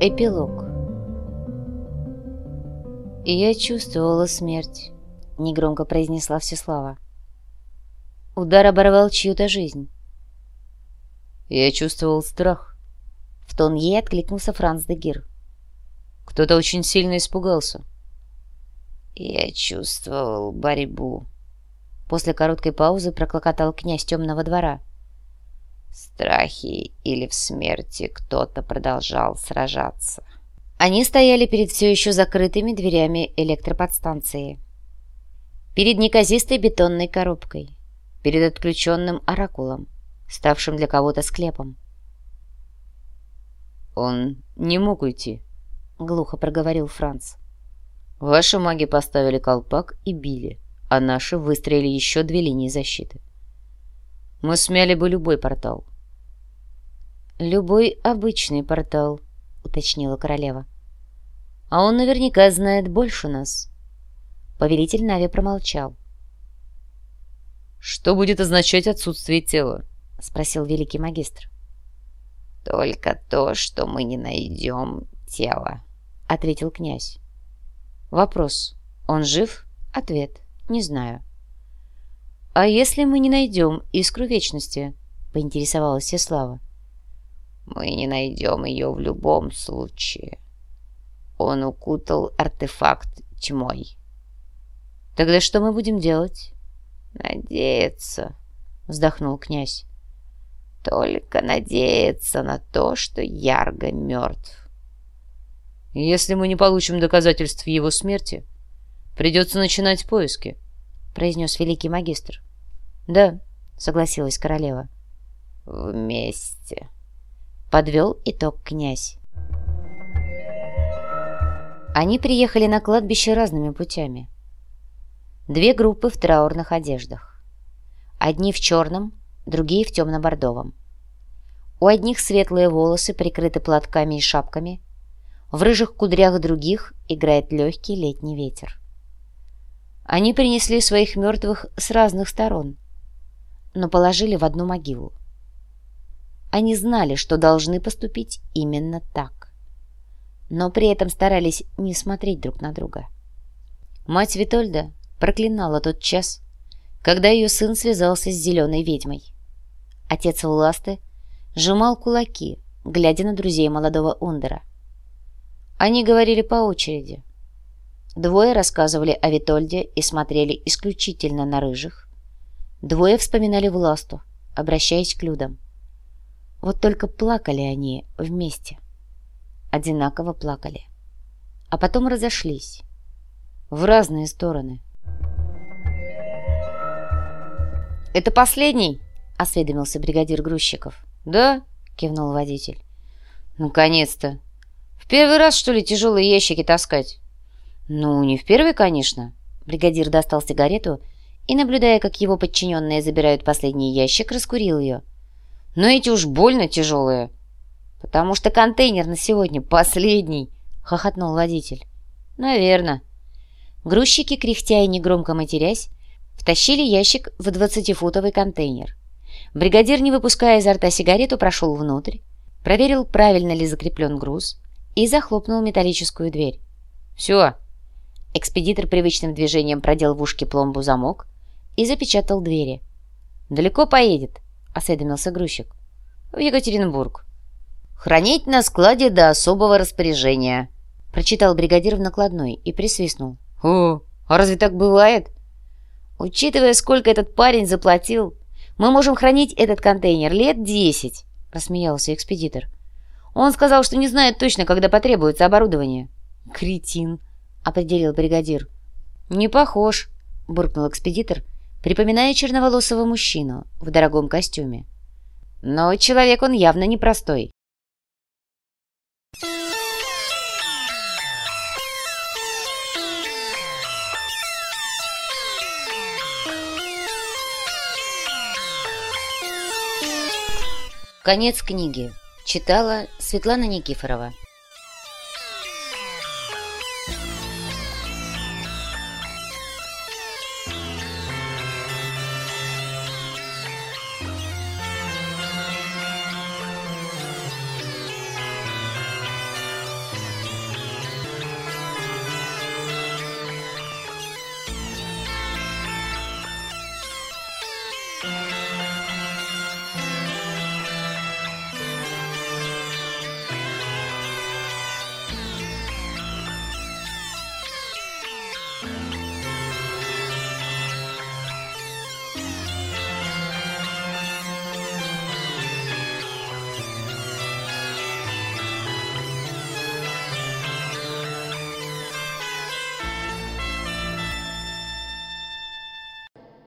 Эпилог «И я чувствовала смерть», — негромко произнесла Всеслава. Удар оборвал чью-то жизнь. «Я чувствовал страх», — в тон ей откликнулся Франц де Гир. «Кто-то очень сильно испугался». «Я чувствовал борьбу», — после короткой паузы проклокотал князь темного двора. Страхи или в смерти кто-то продолжал сражаться». Они стояли перед все еще закрытыми дверями электроподстанции. Перед неказистой бетонной коробкой. Перед отключенным оракулом, ставшим для кого-то склепом. «Он не мог уйти», — глухо проговорил Франц. «Ваши маги поставили колпак и били, а наши выстроили еще две линии защиты. Мы смяли бы любой портал». «Любой обычный портал», — уточнила королева. «А он наверняка знает больше нас». Повелитель Нави промолчал. «Что будет означать отсутствие тела?» — спросил великий магистр. «Только то, что мы не найдем тело», — ответил князь. Вопрос. Он жив? Ответ. Не знаю. «А если мы не найдем искру вечности?» — поинтересовалась Сеслава. Мы не найдем ее в любом случае. Он укутал артефакт тьмой. Тогда что мы будем делать? Надеяться, вздохнул князь. Только надеяться на то, что Ярго мертв. Если мы не получим доказательств его смерти, придется начинать поиски, произнес великий магистр. Да, согласилась королева. Вместе. Подвел итог князь. Они приехали на кладбище разными путями. Две группы в траурных одеждах. Одни в черном, другие в темно-бордовом. У одних светлые волосы прикрыты платками и шапками, в рыжих кудрях других играет легкий летний ветер. Они принесли своих мертвых с разных сторон, но положили в одну могилу. Они знали, что должны поступить именно так. Но при этом старались не смотреть друг на друга. Мать Витольда проклинала тот час, когда ее сын связался с зеленой ведьмой. Отец Власты сжимал кулаки, глядя на друзей молодого Ундера. Они говорили по очереди. Двое рассказывали о Витольде и смотрели исключительно на рыжих. Двое вспоминали Власту, обращаясь к людям. Вот только плакали они вместе. Одинаково плакали. А потом разошлись. В разные стороны. «Это последний?» — осведомился бригадир грузчиков. «Да?» — кивнул водитель. «Наконец-то! В первый раз, что ли, тяжелые ящики таскать?» «Ну, не в первый, конечно». Бригадир достал сигарету и, наблюдая, как его подчиненные забирают последний ящик, раскурил ее. Но эти уж больно тяжелые. Потому что контейнер на сегодня последний, хохотнул водитель. Наверно. Грузчики, кряхтя и негромко матерясь, втащили ящик в двадцатифутовый контейнер. Бригадир, не выпуская изо рта сигарету, прошел внутрь, проверил, правильно ли закреплен груз, и захлопнул металлическую дверь. «Все!» Экспедитор привычным движением продел в ушке пломбу замок и запечатал двери. «Далеко поедет?» — осведомился грузчик. «В Екатеринбург». «Хранить на складе до особого распоряжения», — прочитал бригадир в накладной и присвистнул. «О, а разве так бывает?» «Учитывая, сколько этот парень заплатил, мы можем хранить этот контейнер лет десять», — рассмеялся экспедитор. «Он сказал, что не знает точно, когда потребуется оборудование». «Кретин», — определил бригадир. «Не похож», — буркнул экспедитор, — припоминая черноволосого мужчину в дорогом костюме. Но человек он явно непростой. Конец книги. Читала Светлана Никифорова.